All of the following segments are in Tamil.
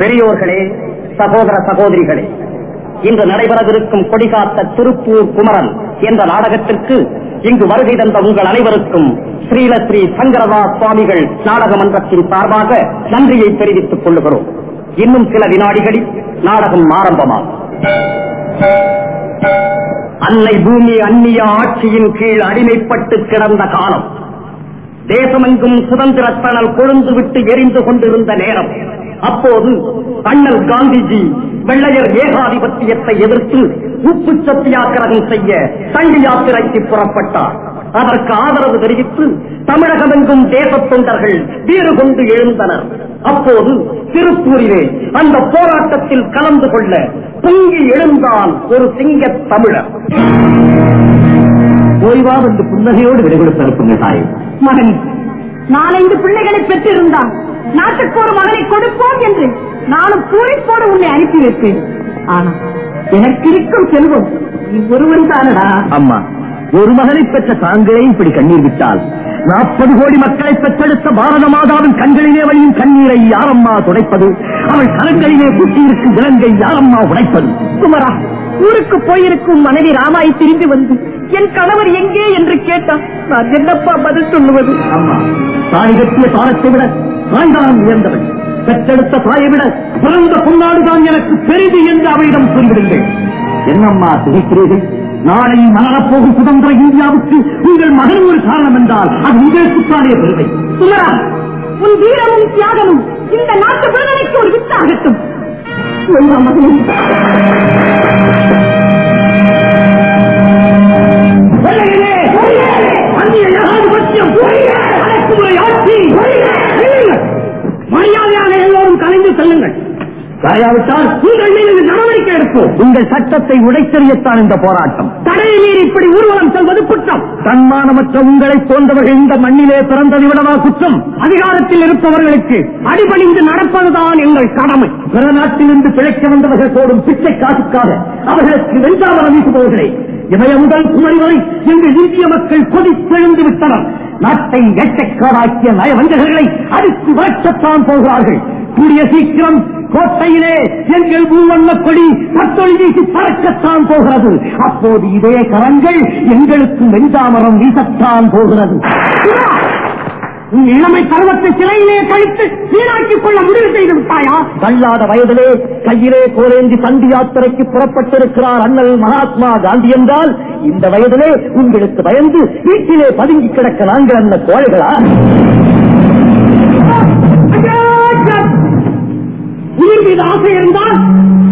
பெரியோர்களே சகோதர சகோதரிகளே இன்று நடைபெறவிருக்கும் கொடிகாத்த திருப்பூர் குமரன் என்ற நாடகத்திற்கு இங்கு வருகை தந்த உங்கள் அனைவருக்கும் ஸ்ரீலஸ்ரீ சங்கரதாஸ் சுவாமிகள் நாடக மன்றத்தின் சார்பாக நன்றியை தெரிவித்துக் கொள்ளுகிறோம். இன்னும் சில வினாடிகளில் நாடகம் ஆரம்பமாகும். அன்னை பூமி அந்நிய ஆட்சியின் கீழ் அடிமைப்பட்டு கிடந்த காலம். தேசமெங்கும் சுதந்திரத்தனல் கொழுந்து விட்டு எரிந்து கொண்டிருந்த நேரம். அப்போது அண்ணல் காந்திஜி வெள்ளையர் ஏகாதிபத்தியத்தை எதிர்த்து உப்பு சத்தியாகிரகம் செய்ய தண்டி யாத்திரைக்கு புறப்பட்டார். அதற்கு ஆதரவு தெரிவித்து தமிழகமெங்கும் தேச தொண்டர்கள் வீறு கொண்டு எழுந்தனர். அப்போது திருப்பூரிலே அந்த போராட்டத்தில் கலந்து கொள்ள பொங்கி எழுந்தான் ஒரு சிங்க தமிழர். ஓய்வா வந்து புன்னகையோடு விடைகொடுத்து அனுப்புங்க தாய். மகன் நாலைந்து பிள்ளைகளை பெற்றிருந்தான். நாட்டுக்கு ஒரு மகனை கொடுப்போம் என்று நானும் பூரிப்போடு உன்னை அனுப்பி வைப்பேன் ஆனா எனக்கு இருக்கும் செல்வம் நீ ஒருவன் தானடா? அம்மா ஒரு மகனை பெற்ற தாங்களே இப்படி கண்ணீர் விட்டால் நாற்பது கோடி மக்களை பெற்றெடுத்த பாரத மாதாவின் கண்களிலே வழியும் கண்ணீரை யாரம்மா துடைப்பது? அவள் கரங்களிலே கூட்டியிருக்கும் விலங்கை யாரம்மா உடைப்பது? குமரா ஊருக்கு போயிருக்கும் மனைவி ராமாய் திரும்பி வந்து என் கணவர் எங்கே? என்று கேட்டான். நான் என்னப்பா பதில் சொல்லுவது? அம்மா தாய் கட்டிய தாரத்தை விட தாய்தான் உயர்ந்தவள் பெற்றெடுத்த தாயை விட பிறந்த பொன்னாடுதான் எனக்கு பெரிது என்று அவரிடம் சொல்லிவிடுங்கள். என்னம்மா திகைக்கிறீர்கள் நாளை மலரப்போகும் சுதந்திர இந்தியாவுக்கு உங்கள் மகன் ஒரு காரணம் என்றால் அது உங்களுக்குத்தானே பெருமை. உன் வீரமும் தியாகமும் இந்த நாட்டு விடுதலைக்கு ஒரு வித்தாகட்டும். மரியாதையாக எல்லோரும் கலைந்து செல்லுங்கள். கரையாவிட்டால் உங்கள் மீது நடவடிக்கை எடுப்போம். உங்கள் சட்டத்தை உடைத்தெறியத்தான் இந்த போராட்டம். தடையை மீறி இப்படி ஊர்வலம் செல்வது குற்றம். தன்மானமற்ற உங்களை போன்றவர்கள் இந்த மண்ணிலே பிறந்ததை விடவா குற்றம்? அதிகாரத்தில் இருப்பவர்களுக்கு அடிபணிந்து நடப்பதுதான் எங்கள் கடமை. பிற நாட்டிலிருந்து பிழைக்க வந்தவர்கள் போடும் பிச்சை காசுக்காக அவர்களுக்கு வெஞ்சாமரம் வீசுபவர்களே இமய முதல் குமரி வரை எங்கள் இந்திய மக்கள் கொதித்தெழுந்து விட்டனர். நாட்டை எட்டக்காடாக்கிய நயவஞ்சகர்களை அடித்து வளர்ச்சத்தான் போகிறார்கள். கூடிய சீக்கிரம் கோட்டையிலே எங்கள் மூவண்ண கொடி கத்தொழி வீசி பறக்கத்தான் போகிறது. அப்போது இதே கரங்கள் எங்களுக்கு வெஞ்சாமரம் வீசத்தான் போகிறது. உன் இளமை பருவத்தை சிலையிலே கழித்து சீராக்கிக் கொள்ள முடிவு செய்து விட்டாயா? தள்ளாத வயதிலே கையிலே கோலேந்தி சண்டி யாத்திரைக்கு புறப்பட்டிருக்கிறார் அண்ணல் மகாத்மா காந்தி என்றால் இந்த வயதிலே உங்களுக்கு பயந்து வீட்டிலே பதுங்கி கிடக்க நாங்கள் அந்த கோழைகளா உயிர் மீது ஆசை இருந்தால்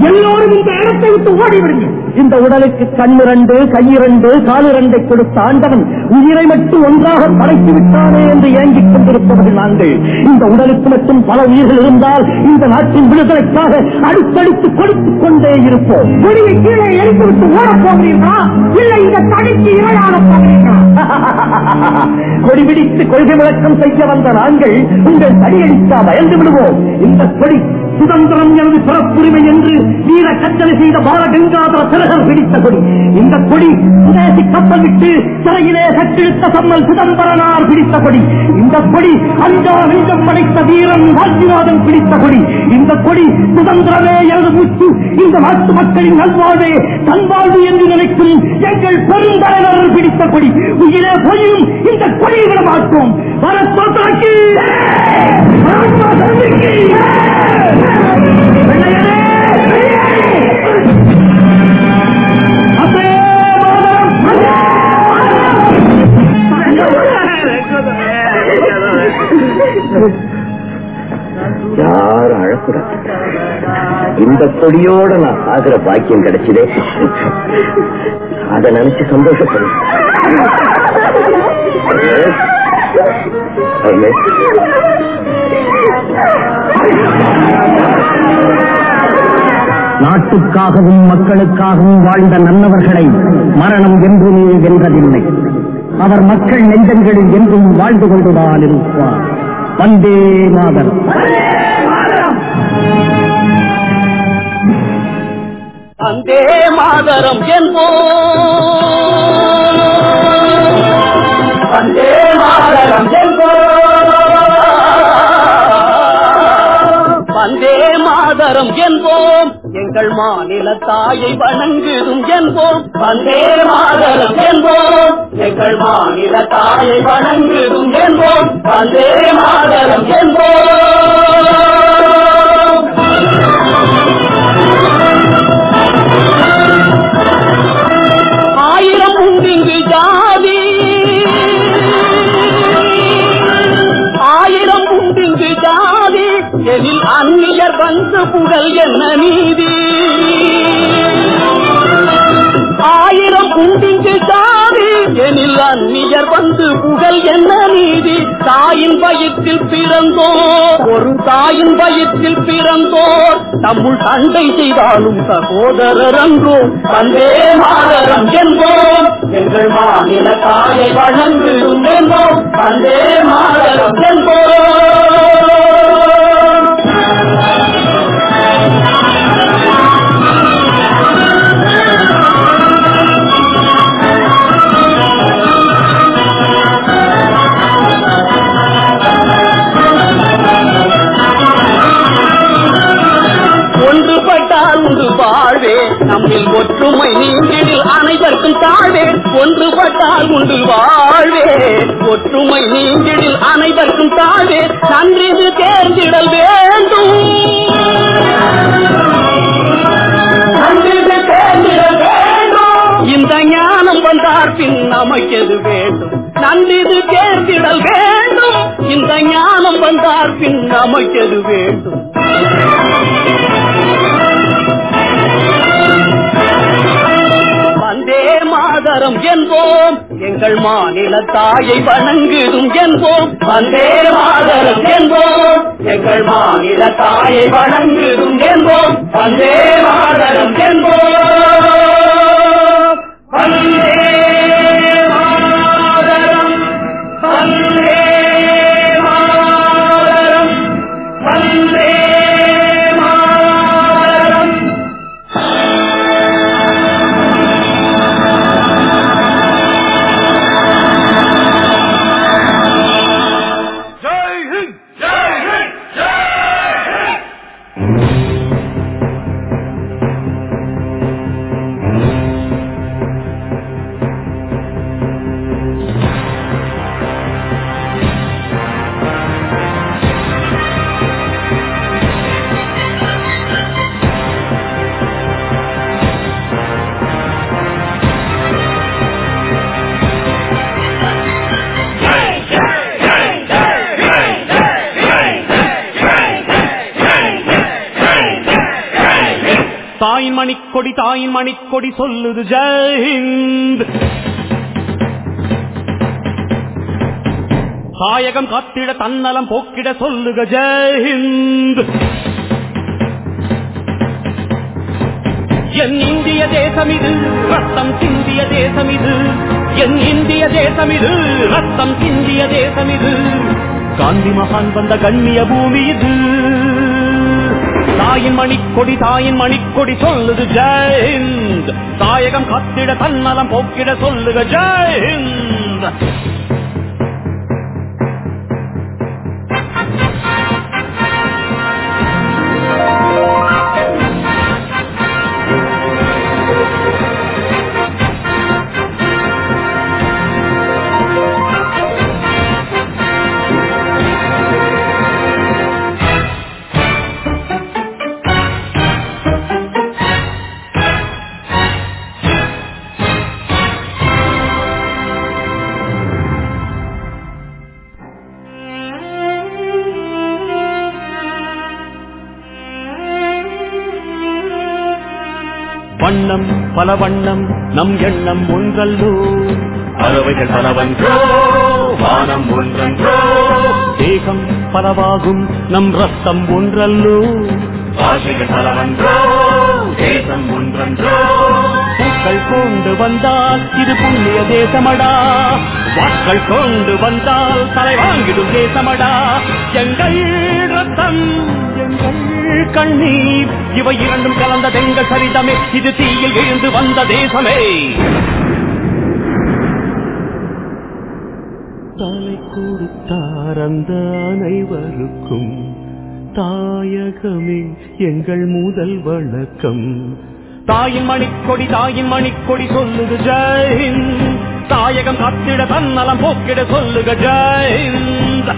எல்லோரும் இந்த இடத்தை விட்டு ஓடிவிடுங்க இந்த உடலுக்கு கண்ணிரண்டு கையிரண்டு காலிரண்டை கொடுத்த ஆண்டவன் உயிரை மட்டும் ஒன்றாக படைத்து விட்டானே என்று ஏங்கிக் கொண்டிருப்பவர்கள் நாங்கள். இந்த உடலுக்கு மட்டும் பல உயிர்கள் இருந்தால் இந்த நாட்டின் விடுதலைக்காக அடுத்தடுத்து கொடுத்துக் கொண்டே இருப்போம். கொடியை கீழே எரித்து விட்டு ஓடப் போகிறீர்களா? இல்லை இந்த தடைக்கு இரையான போகிறீர்களா? கொடி பிடித்து கொள்கை விளக்கம் செய்ய வந்த நாங்கள் உங்கள் தடியடித்தா பயந்து விடுவோம். இந்த கொடி சுதந்திரம் எனது பிறப்புரிமை என்று வீர கட்டளை செய்த பாலகங்காதர திலகர் பிடித்த கொடி இந்த கொடி சுதேசி கப்பல் விட்டு சிறையிலே கட்டிழுத்த சம்மல் சிதம்பரனார் பிடித்த கொடி இந்த கொடி அஞ்சா நெஞ்சம் படைத்த வீரன் வாத்திநாதன் பிடித்த கொடி இந்த கொடி சுதந்திரமே எனது மூச்சு இந்த நாட்டு மக்களின் நல்வாழ்வே தன்வாழ்வு என்று நினைக்கும் எங்கள் பெருந்தலைவர் பிடித்த கொடி உயிரே போயும் இந்த கொடியை விட மாட்டோம். வரத்தாக்கி யாரும் அழக்கூடாது இந்த கொடியோட நான் சாகிற பாக்கியம் கிடைச்சதே. அதை நினைச்சு சந்தோஷப்படு. நாட்டுக்காகவும் மக்களுக்காகவும் வாழ்ந்த நல்லவர்களை மரணம் என்றுமே வென்றதில்லை. அவர் மக்கள் நெஞ்சங்களில் என்றும் வாழ்ந்து கொண்டுதான் இருப்பார். வந்தே மாதர் வந்தே மாதரம் என்போம். வந்தே மாதரம் என்போம். வந்தே மாதரம் என்போம். எங்கள் மாநில தாயை வணங்குதும் என்போம். வந்தே மாதரம் என்போம். எங்கள் மாநில தாயை வணங்குதும் என்போம். வந்தே மாதரம் என்போம். அந்நியர் வந்து புகழ் என்ன நீதி? ஆயிரம் குண்டிங்கு ஜாதி எனில் அந்நியர் வந்து புகழ் என்ன நீதி? தாயின் பயத்தில் பிறந்தோர் ஒரு தாயின் பயத்தில் பிறந்தோர். தம்முள் சண்டை செய்தாலும் சகோதரர் அன்றோ தந்தே மாதரம் என்போம். எங்கள் மாநில தாயை வழங்கு என்போம். தந்தே மாதரம் என்போம். ஒற்றுமை அனைவருக்கும் தாழ்வே. ஒன்றுபட்டால் உண்டு வாழ்வே. ஒற்றுமை நீங்கிடில் அனைவருக்கும் தாழ்வே. நன்றி தேர்ந்திடல் வேண்டும். தேர்ந்திடல் வேண்டும். இந்த ஞானம் வந்தார் பின் நமக்கெது வேண்டும்? நன்றிது தேர்ந்திடல் வேண்டும். இந்த ஞானம் வந்தார் பின் நமக்கெது வேண்டும்? மாதரம் என்போம். எங்கள் மாநில தாயை வணங்குதும் என்போம். வந்தே மாதரம் என்போம். எங்கள் மாநில தாயை வணங்குதும் என்போம். வந்தே மாதரம் என்போம். வந்தே கொடி சொல்லுது ஜெயஹிந்த் தாயகம் காத்திட தன்னலம் போக்கிட சொல்லுக ஜெயஹிந்த் என் இந்திய தேசம் இது ரத்தம் சிந்திய தேசம் இது. என் இந்திய தேசம் இது ரத்தம் சிந்திய தேசம் இது. காந்தி மகான் வந்த கண்ணிய பூமி இது. தாயின் மணிக்கொடி தாயின் மணிக்கொடி சொல்லுது ஜெயஹிந்த் தாயகம் கத்திட தன்னலம் போக்கிட சொல்லுக ஜெய் ஹிந்த்! பல வண்ணம் நம் எண்ணம் ஒன்றல்லோ பறவைகள் பலவன்றோ வானம் ஒன்றன்றோ தேகம் பலவாகும் நம் ரத்தம் ஒன்றல்லோ பாஷைகள் பலவன்றோ தேசம் ஒன்றன்றோ வாக்கள் கொண்டு வந்தால் இது புண்ணிய தேசமடா. வாக்கள் கொண்டு வந்தால் தலை வாங்கிடும் தேசமடா. எங்கள் ரத்தம் எங்கள் கண்ணீர் இவை இரண்டும் கலந்த தெங்கள் சரிதமே. இது தீயில் எழுந்து வந்த தேசமே. தலை கொடுத்தார் அந்த அனைவருக்கும். தாயகமே எங்கள் முதல் வணக்கம். தாயின் மணிக்கொடி தாயின் மணிக்கொடி சொல்லுது ஜெயின். தாயகம் கத்திட தன்னலம் போக்கிட சொல்லுக ஜெயின்.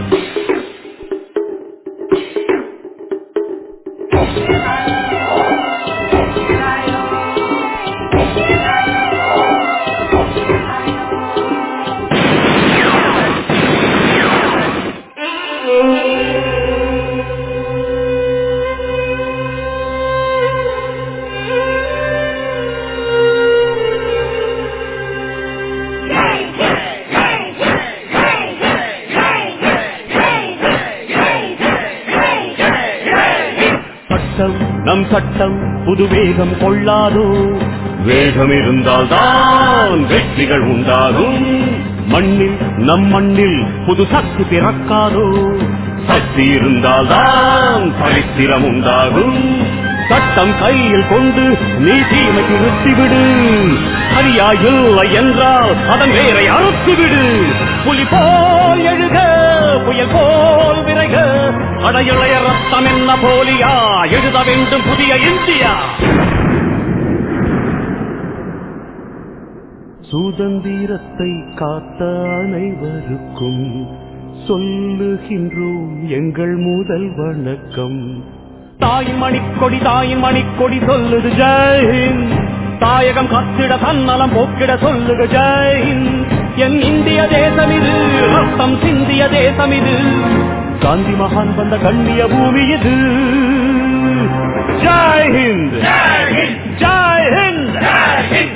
நம் புது வேகம் கொள்ளாதோ? வேகம் இருந்தால்தான் வெற்றிகள் உண்டாகும். மண்ணில் நம் மண்ணில் புது சக்தி பிறக்காதோ? சக்தி இருந்தால்தான் சரித்திரம் உண்டாகும். சட்டம் கையில் கொண்டு நீ தீமைக்கு நிறுத்திவிடு. சரியா இல்லை என்றால் அதன் வேரை அறுத்துவிடு. புலி போல் எழுக புயல் போல் விரைக. அடையிளைய ரத்தம் என்ன போலியா? எழுத வேண்டும் புதிய இந்தியா சுதந்திரத்தை காத்த அனைவருக்கும் சொல்லுகின்றோம் எங்கள் முதல் வணக்கம். தாயின் மணிக்கொடி தாயின் மணிக்கொடி சொல்லுது ஜெயின் தாயகம் கத்திட தன்னலம் போக்கிட சொல்லுக ஜெயின் என் இந்திய தேசம் இது ரத்தம் சிந்திய தேசம் இது. காந்தி மகான் வந்த கண்ணிய பூமி இது. ஜெய் ஹிந்த். ஜெய் ஹிந்த்.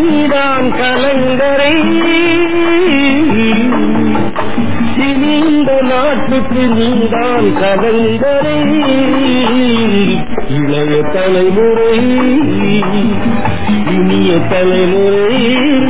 நீதான் கலங்கரை. இனி நாட்டுக்கு நீதான் கலங்கரை. இளைய தலைமுறை இனிய தலைமுறை.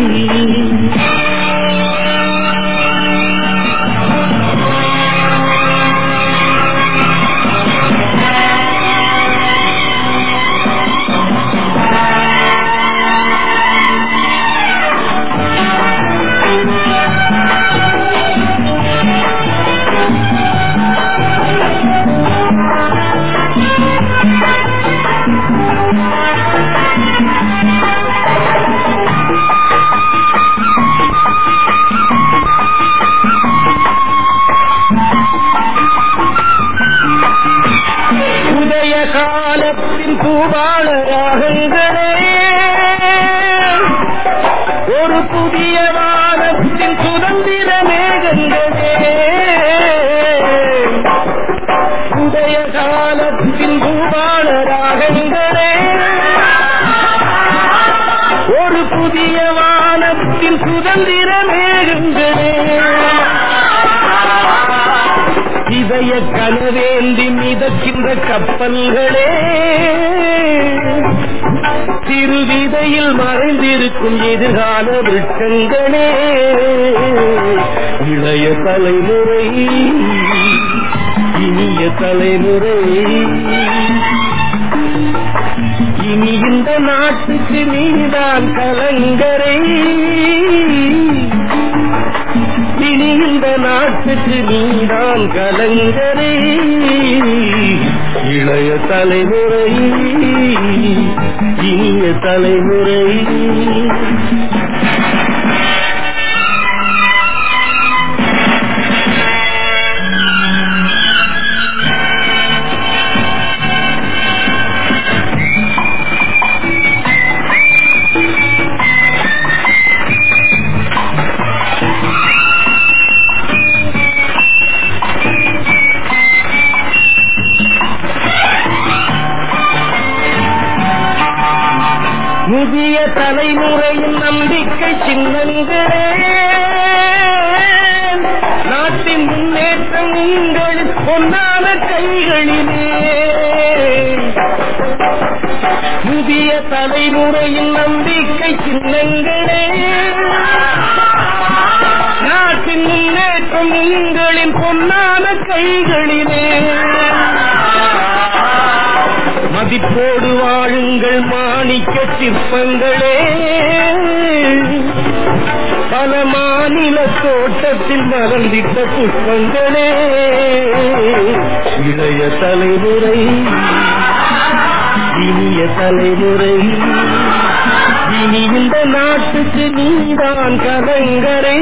ஒரு புதிய வானத்தின் சுதந்திர மேகங்களே. உதய காலத்தின் பூபால ராகங்களே ஒரு புதிய வானத்தின் சுதந்திர மேகங்களே. இதய கனவேந்தி மிதக்கின்ற கப்பல்களே. சிறு விதையில் மறைந்திருக்கும் எதிர்கால விட்டங்களே இளைய தலைமுறை இனிய தலைமுறை. இனி இந்த நாட்டுக்கு நீதான் கலங்கரை. இனி இந்த நாட்டுக்கு நீதான் கலங்கரை. இளைய தலைமுறை இனிய தலைமுறை. மலர்ந்திட்ட புஷ்பங்களே. இளைய தலைமுறை இனிய தலைமுறை. இனி இந்த நாட்டுக்கு நீதான் கலங்கரை.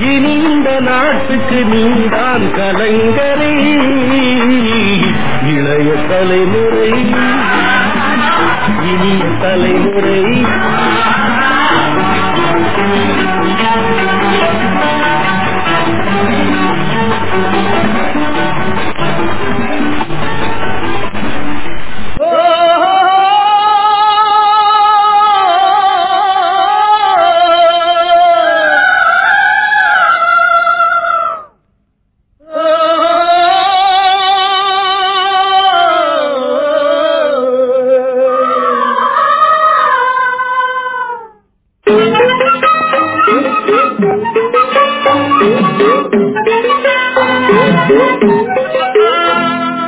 இனி இந்த நாட்டுக்கு நீதான் கலங்கரை. இளைய தலைமுறை இனிய தலைமுறை. Thank you.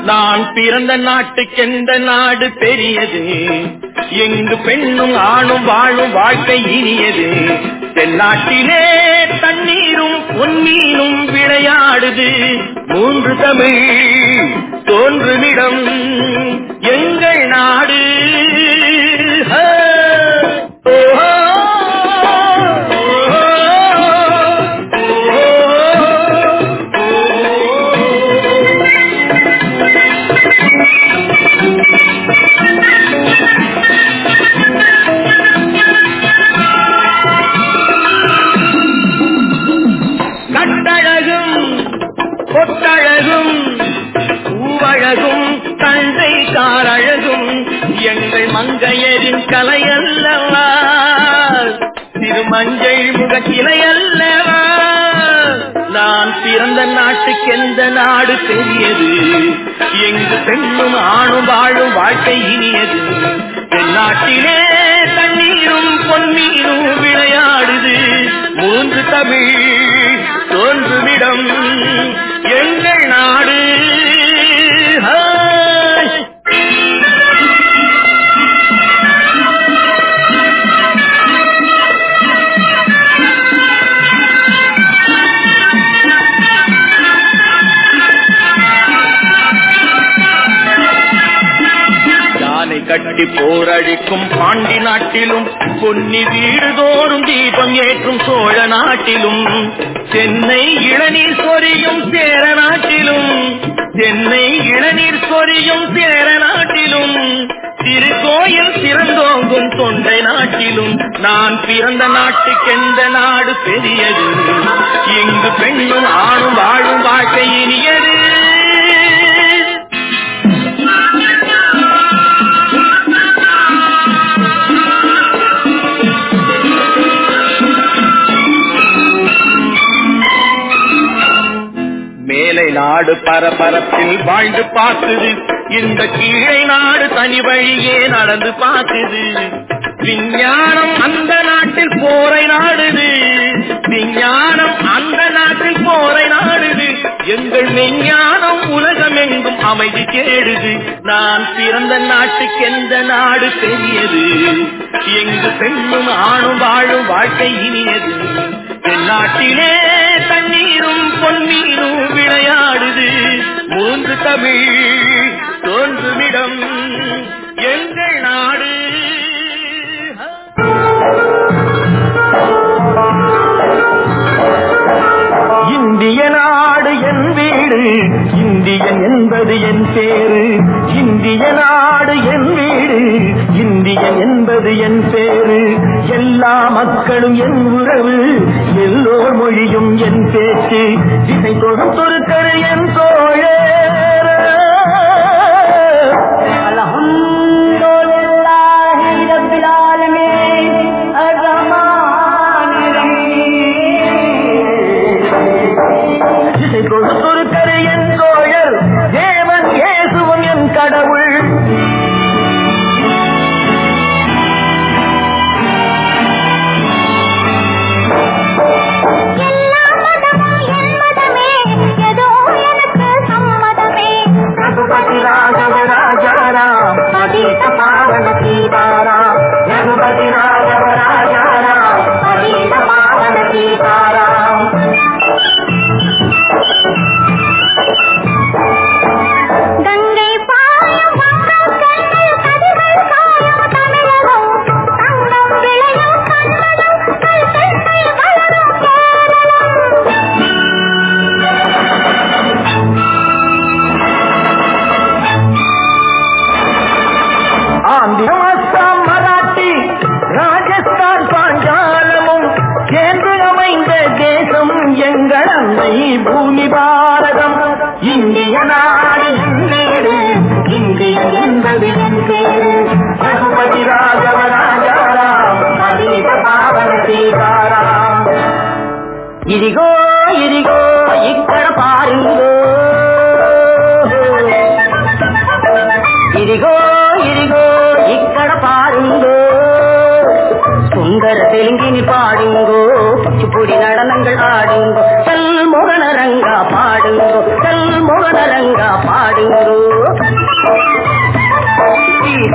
நான் பிறந்த நாட்டுக்கெந்த நாடு பெரியது? எங்கு பெண்ணும் ஆணும் வாழும் வாழ்க்கை இனியது? தென்னாட்டிலே தண்ணீரும் பொன்னீரும் விளையாடுது. மூன்று தமிழ் தோன்றுமிடம் எங்கள் நாடு. ஓஹோ! மஞ்சள் முகக்கிளை அல்லவா நான் பிறந்த நாட்டுக்கு எந்த நாடு பெரியது? எங்கு பெண்ணும் ஆணும் வாழும் வாழ்க்கை இனியது? என் நாட்டிலே தண்ணீரும் பொன்னீரும் விளையாடுது. மூன்று தமிழ் தோன்றுமிடம் எங்கள் நாடு கட்டி போரழிக்கும் பாண்டி நாட்டிலும் பொன்னி வீடு தோறும் தீபம் ஏற்றும் சோழ நாட்டிலும் சென்னை இளநீர் சொரியும் சேர நாட்டிலும் சென்னை இளநீர் சொரியும் சேர நாட்டிலும் திருக்கோயில் சிறந்தோங்கும் தொண்டை நாட்டிலும் நான் பிறந்த நாட்டுக்கெந்த நாடு பெரியது. இங்கு பெண்ணும் ஆணும் வாழும் வாழ்க்கை நாடு பரபரப்பில் வாழ்ந்து பார்க்குது. இந்த கீழே நாடு தனி வழியே நடந்து பார்க்குது. விஞ்ஞானம் அந்த நாட்டில் போரை நாடுது. விஞ்ஞானம் அந்த நாட்டில் போரை நாடுது. எங்கள் விஞ்ஞானம் உலகம் எங்கும் அமைதி கேடுது நான் பிறந்த நாட்டுக்கு எந்த நாடு பெரியது? எங்கு பெண்ணும் ஆணும் வாழும் வாழ்க்கை இனியது. என் நாட்டிலே தண்ணி பொன்னீரும் விளையாடுது. மூன்று தமிழ் தோன்றுமிடம் எங்கள் நாடு. இந்திய நாடு என் வீடு இந்தியன் என்பது என் பேரு. இந்திய நாடு என் வீடு இந்தியன் என்பது என் பேரு. எல்லா மக்களும் என் உறவு. எல்லோர் மொழியும் என் பேச்சு. திசை தொடும் தொருக்கரு என் தோழே.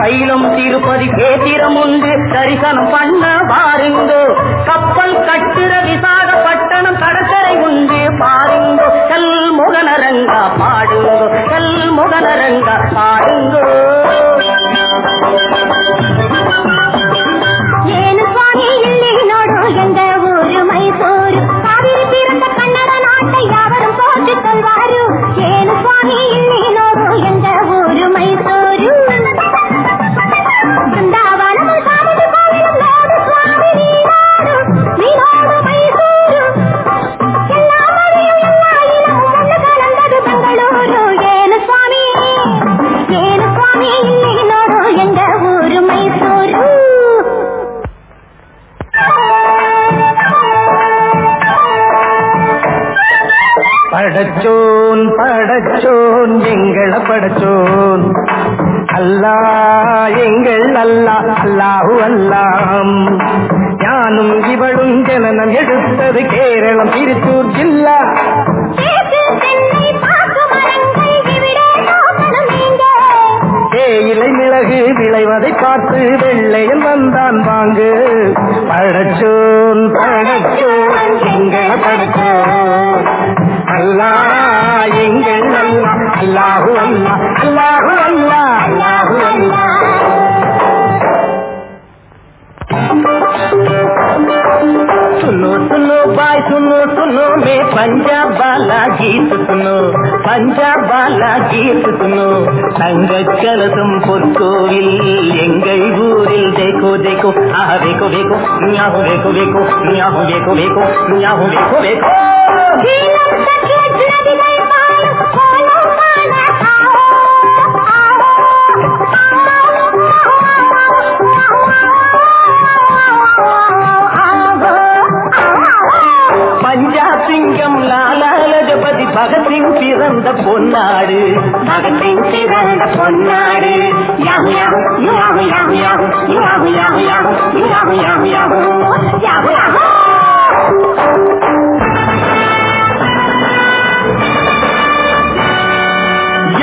ஸ்ரீசைலம் திருப்பதி கேத்திரம் உண்டு. தரிசனம் பண்ண பாருங்கோ கப்பல் கட்டுற விசாகப்பட்டணம் கடற்கரை உண்டு. பாருங்கோ கல் முகனரங்கா பாடுங்கோ. கல் முகனரங்கா பாடுங்கோ. படைச்சோன் படச்சோன் எங்கள படச்சோன். அல்லா எங்கள் அல்லா அல்லாஹு அல்லாம். ஞானும் இவளும் ஜனனம் எடுத்தது கேரளம் திருச்சூர் ஜில்லா. இலை மிளகு விளைவதை பார்த்து வெள்ளையன் வந்தான் வாங்கு. படச்சோன் படச்சோன் எங்கள படச்சோன். அல்லா எங்கள் அல்லா அல்லாஹு அல்லா அல்லாஹு அல்லா அல்லாஹு அல்லா सुनो सुनो भाई सुनो सुनो मैं पंजाब वाला गीत सुनो पंजाब वाला गीत सुनो தங்க கலசம் பொற்கோவில் எங்கள் ஊரில் தேக்கோ தேக்கோ ஆஹா வேக்கோ வேக்கோ ஞாபகம் வேக்கோ வேக்கோ ஞாபகம் வேக்கோ வேக்கோ ஞாபகம் வேக்கோ வேக்கோ பகத்சிங் பிறந்த பொன்னாடு பகத்சிங் பிறந்த பொன்னாடு யாகு யாகு யாகு யாகு யாகு யாகு யாகு யாகு யாகு யாகு யாகு யாகு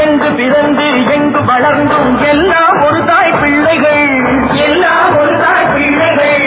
எங்கு பிறந்து எங்கு வளர்ந்தும் எல்லாம் ஒரு தாய் பிள்ளைகள் எல்லாம் ஒரு தாய் பிள்ளைகள்